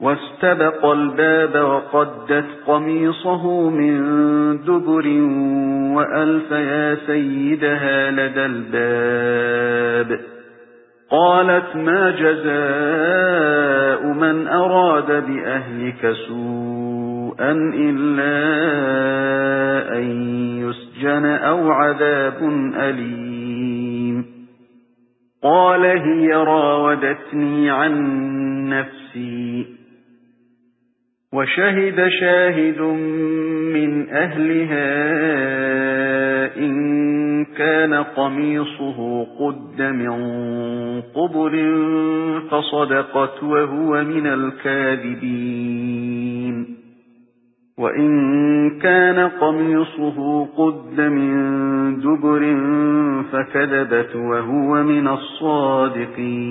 واستبق الباب وقدت قميصه من دبر وألف يا سيدها لدى الباب. قالت ما جزاء من أراد بأهلك سوءا إلا أن يسجن أو عذاب أليم. قال هي راودتني عن نفسي. وشهد شاهد من أهلها إن كان قميصه قد من قبل فصدقت وهو من الكاذبين. وإن كان قميصه قد من دبر فكذبت وهو من الصادقين.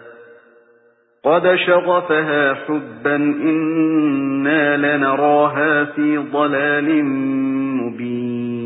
قد شغفها حبا إنا لنراها في ضلال مبين